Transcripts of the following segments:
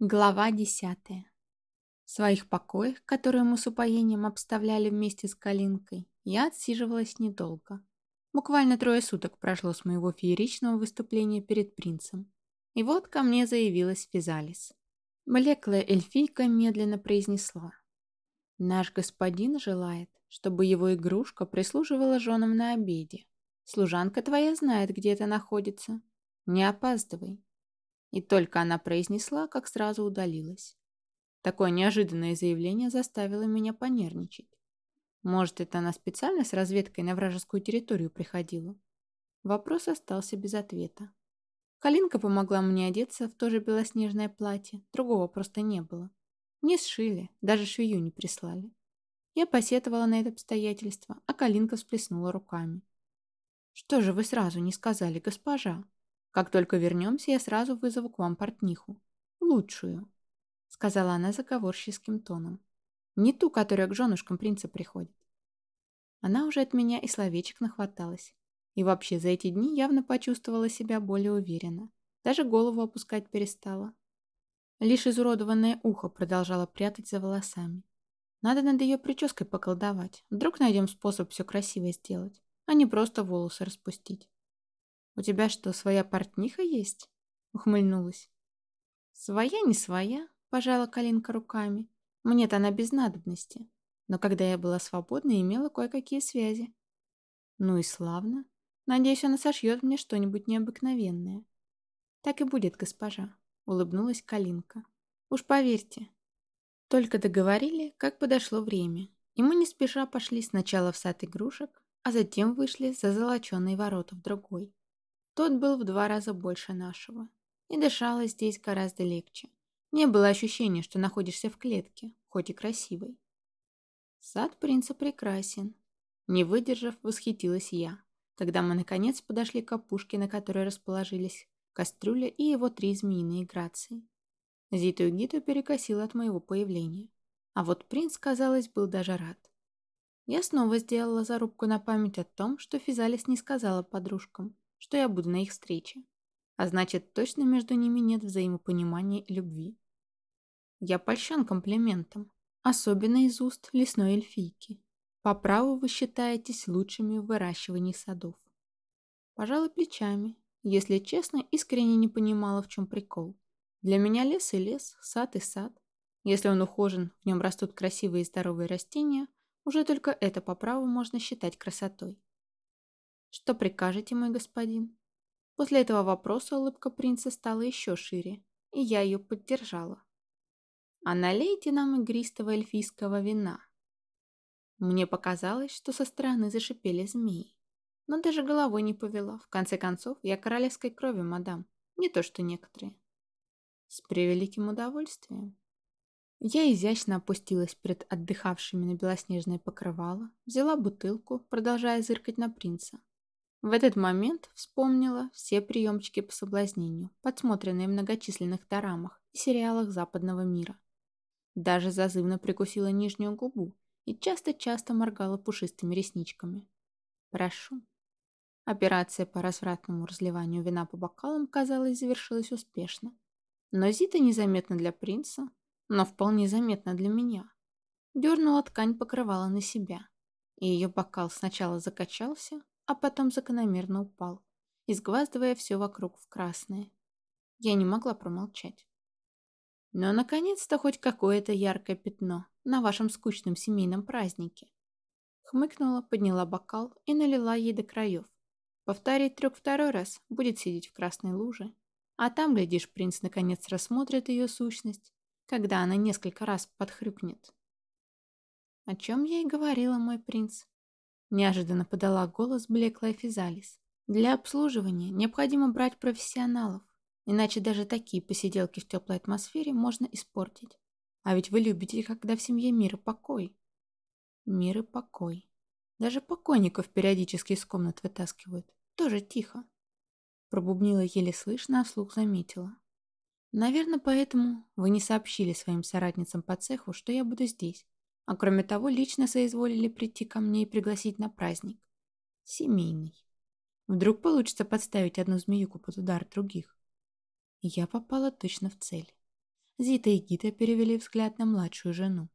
Глава десятая. В своих покоях, которые мы с упоением обставляли вместе с Калинкой, я отсиживалась недолго. Буквально трое суток прошло с моего фееричного выступления перед принцем. И вот ко мне заявилась Физалис. Блеклая эльфийка медленно произнесла. «Наш господин желает, чтобы его игрушка прислуживала женам на обеде. Служанка твоя знает, где это находится. Не опаздывай, и только она произнесла, как сразу удалилась. Такое неожиданное заявление заставило меня понервничать. Может, это она специально с разведкой на вражескую территорию приходила? Вопрос остался без ответа. Калинка помогла мне одеться в то же белоснежное платье, другого просто не было. Не сшили, даже швею не прислали. Я посетовала на это обстоятельство, а Калинка всплеснула руками. «Что же вы сразу не сказали, госпожа?» Как только вернемся, я сразу вызову к вам портниху. Лучшую, сказала она заговорческим тоном. Не ту, которая к женушкам принца приходит. Она уже от меня и словечек нахваталась. И вообще за эти дни явно почувствовала себя более уверенно. Даже голову опускать перестала. Лишь изуродованное ухо продолжало прятать за волосами. Надо над ее прической поколдовать. Вдруг найдем способ все красиво сделать, а не просто волосы распустить. «У тебя что, своя портниха есть?» — ухмыльнулась. «Своя не своя», — пожала Калинка руками. «Мне-то она без надобности. Но когда я была свободна, имела кое-какие связи». «Ну и славно. Надеюсь, она сошьет мне что-нибудь необыкновенное». «Так и будет, госпожа», — улыбнулась Калинка. «Уж поверьте». Только договорили, как подошло время, и мы не спеша пошли сначала в сад игрушек, а затем вышли за золоченые ворота в другой. Тот был в два раза больше нашего. И дышалось здесь гораздо легче. Не было ощущения, что находишься в клетке, хоть и красивой. Сад принца прекрасен. Не выдержав, восхитилась я, когда мы наконец подошли к опушке, на которой расположились кастрюля и его три змеиные грации. Зиту и Гиту перекосило от моего появления. А вот принц, казалось, был даже рад. Я снова сделала зарубку на память о том, что Физалис не сказала подружкам, что я буду на их встрече. А значит, точно между ними нет взаимопонимания и любви. Я польщен комплиментом, особенно из уст лесной эльфийки. По праву вы считаетесь лучшими в выращивании садов. Пожалуй, плечами. Если честно, искренне не понимала, в чем прикол. Для меня лес и лес, сад и сад. Если он ухожен, в нем растут красивые и здоровые растения, уже только это по праву можно считать красотой. «Что прикажете, мой господин?» После этого вопроса улыбка принца стала еще шире, и я ее поддержала. «А налейте нам игристого эльфийского вина». Мне показалось, что со стороны зашипели змеи. Но даже головой не повела. В конце концов, я королевской крови, мадам. Не то, что некоторые. С превеликим удовольствием. Я изящно опустилась перед отдыхавшими на белоснежное покрывало, взяла бутылку, продолжая зыркать на принца. В этот момент вспомнила все приемчики по соблазнению, подсмотренные в многочисленных дорамах и сериалах западного мира. Даже зазывно прикусила нижнюю губу и часто-часто моргала пушистыми ресничками. «Прошу». Операция по развратному разливанию вина по бокалам, казалось, завершилась успешно. Но Зита незаметно для принца, но вполне заметно для меня. Дернула ткань покрывала на себя, и ее бокал сначала закачался, а потом закономерно упал, изгваздывая все вокруг в красное. Я не могла промолчать. Но, наконец-то, хоть какое-то яркое пятно на вашем скучном семейном празднике. Хмыкнула, подняла бокал и налила ей до краев. Повторить трюк второй раз, будет сидеть в красной луже. А там, глядишь, принц наконец рассмотрит ее сущность, когда она несколько раз подхрюкнет. О чем я и говорила, мой принц. Неожиданно подала голос блеклая Физалис. Для обслуживания необходимо брать профессионалов, иначе даже такие посиделки в теплой атмосфере можно испортить. А ведь вы любите, когда в семье мир и покой. Мир и покой. Даже покойников периодически из комнат вытаскивают. Тоже тихо. Пробубнила еле слышно, а вслух заметила. Наверное, поэтому вы не сообщили своим соратницам по цеху, что я буду здесь. А кроме того, лично соизволили прийти ко мне и пригласить на праздник. Семейный. Вдруг получится подставить одну змеюку под удар других. Я попала точно в цель. Зита и Гита перевели взгляд на младшую жену.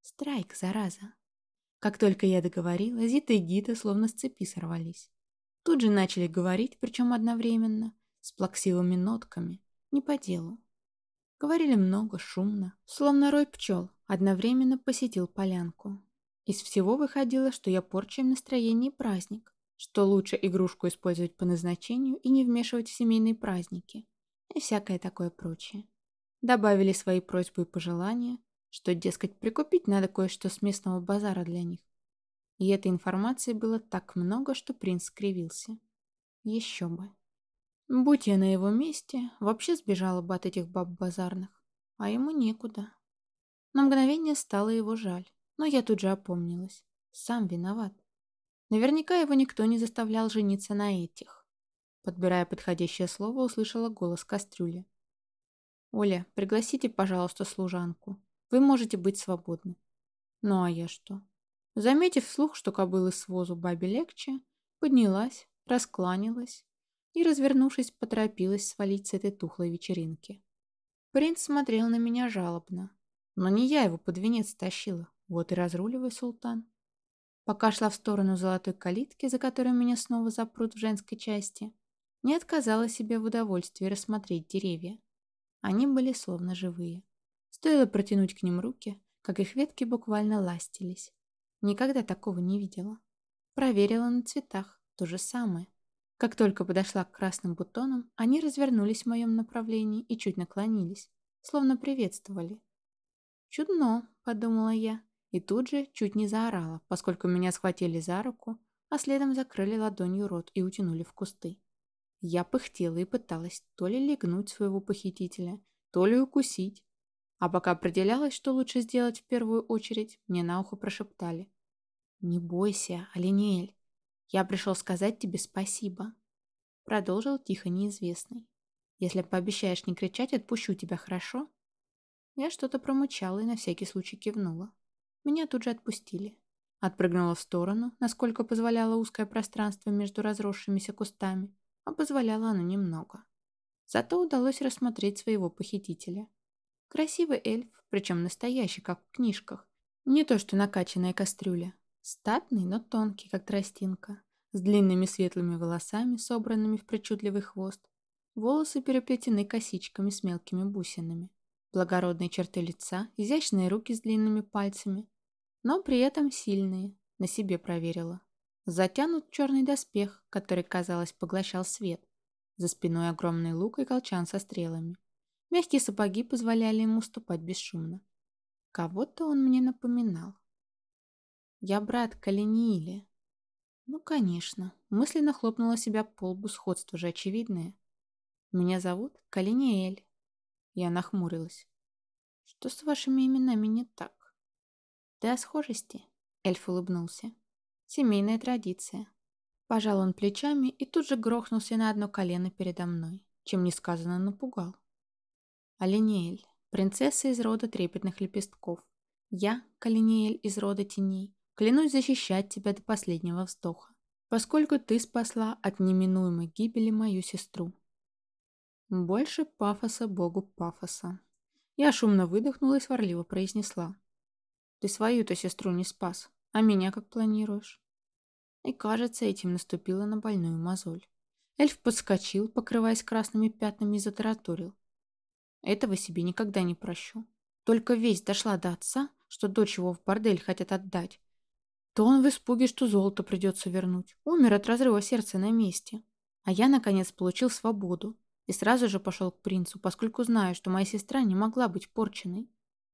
Страйк, зараза. Как только я договорила, Зита и Гита словно с цепи сорвались. Тут же начали говорить, причем одновременно, с плаксивыми нотками, не по делу. Говорили много, шумно, словно рой пчел, одновременно посетил полянку. Из всего выходило, что я порчу им настроение и праздник, что лучше игрушку использовать по назначению и не вмешивать в семейные праздники, и всякое такое прочее. Добавили свои просьбы и пожелания, что, дескать, прикупить надо кое-что с местного базара для них. И этой информации было так много, что принц скривился. Еще бы. Будь я на его месте, вообще сбежала бы от этих баб базарных, а ему некуда. На мгновение стало его жаль, но я тут же опомнилась. Сам виноват. Наверняка его никто не заставлял жениться на этих. Подбирая подходящее слово, услышала голос кастрюли. «Оля, пригласите, пожалуйста, служанку. Вы можете быть свободны». «Ну а я что?» Заметив вслух, что кобылы с возу бабе легче, поднялась, раскланялась и, развернувшись, поторопилась свалить с этой тухлой вечеринки. Принц смотрел на меня жалобно, но не я его под венец тащила, вот и разруливай, султан. Пока шла в сторону золотой калитки, за которой меня снова запрут в женской части, не отказала себе в удовольствии рассмотреть деревья. Они были словно живые. Стоило протянуть к ним руки, как их ветки буквально ластились. Никогда такого не видела. Проверила на цветах. То же самое. Как только подошла к красным бутонам, они развернулись в моем направлении и чуть наклонились, словно приветствовали. «Чудно», — подумала я, и тут же чуть не заорала, поскольку меня схватили за руку, а следом закрыли ладонью рот и утянули в кусты. Я пыхтела и пыталась то ли легнуть своего похитителя, то ли укусить. А пока определялась, что лучше сделать в первую очередь, мне на ухо прошептали. «Не бойся, Алинеэль. Я пришел сказать тебе спасибо», — продолжил тихо неизвестный. «Если пообещаешь не кричать, отпущу тебя, хорошо?» Я что-то промычала и на всякий случай кивнула. Меня тут же отпустили. Отпрыгнула в сторону, насколько позволяло узкое пространство между разросшимися кустами, а позволяло оно немного. Зато удалось рассмотреть своего похитителя. Красивый эльф, причем настоящий, как в книжках. Не то что накачанная кастрюля. Статный, но тонкий, как тростинка, с длинными светлыми волосами, собранными в причудливый хвост. Волосы переплетены косичками с мелкими бусинами. Благородные черты лица, изящные руки с длинными пальцами, но при этом сильные, на себе проверила. Затянут черный доспех, который, казалось, поглощал свет. За спиной огромный лук и колчан со стрелами. Мягкие сапоги позволяли ему ступать бесшумно. Кого-то он мне напоминал. Я брат Калиниили. Ну, конечно. Мысленно хлопнула себя по лбу, сходство же очевидное. Меня зовут Калиниэль. Я нахмурилась. Что с вашими именами не так? О схожести? Эльф улыбнулся. Семейная традиция. Пожал он плечами и тут же грохнулся на одно колено передо мной, чем несказанно напугал. Алинеэль, принцесса из рода трепетных лепестков. Я, Калинеэль из рода теней, Клянусь защищать тебя до последнего вздоха, поскольку ты спасла от неминуемой гибели мою сестру. Больше пафоса богу пафоса. Я шумно выдохнула и сварливо произнесла. Ты свою-то сестру не спас, а меня как планируешь? И, кажется, этим наступила на больную мозоль. Эльф подскочил, покрываясь красными пятнами и затараторил. Этого себе никогда не прощу. Только весть дошла до отца, что дочь его в бордель хотят отдать, то он в испуге, что золото придется вернуть. Умер от разрыва сердца на месте. А я, наконец, получил свободу. И сразу же пошел к принцу, поскольку знаю, что моя сестра не могла быть порченной.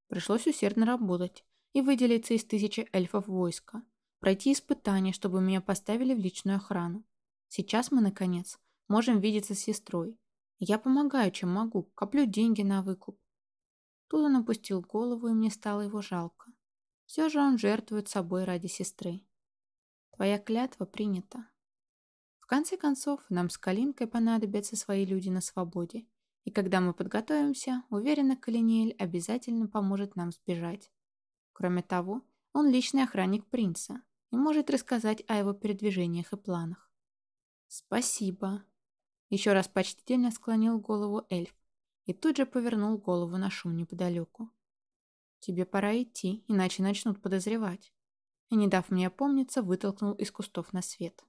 Пришлось усердно работать и выделиться из тысячи эльфов войска. Пройти испытания, чтобы меня поставили в личную охрану. Сейчас мы, наконец, можем видеться с сестрой. Я помогаю, чем могу, коплю деньги на выкуп. Тут он опустил голову, и мне стало его жалко. Все же он жертвует собой ради сестры. Твоя клятва принята. Конце концов, нам с Калинкой понадобятся свои люди на свободе. И когда мы подготовимся, уверена, Калиниэль обязательно поможет нам сбежать. Кроме того, он личный охранник принца и может рассказать о его передвижениях и планах. «Спасибо», — еще раз почтительно склонил голову эльф. и тут же повернул голову на шум неподалеку. «Тебе пора идти, иначе начнут подозревать». И, не дав мне опомниться, вытолкнул из кустов на свет.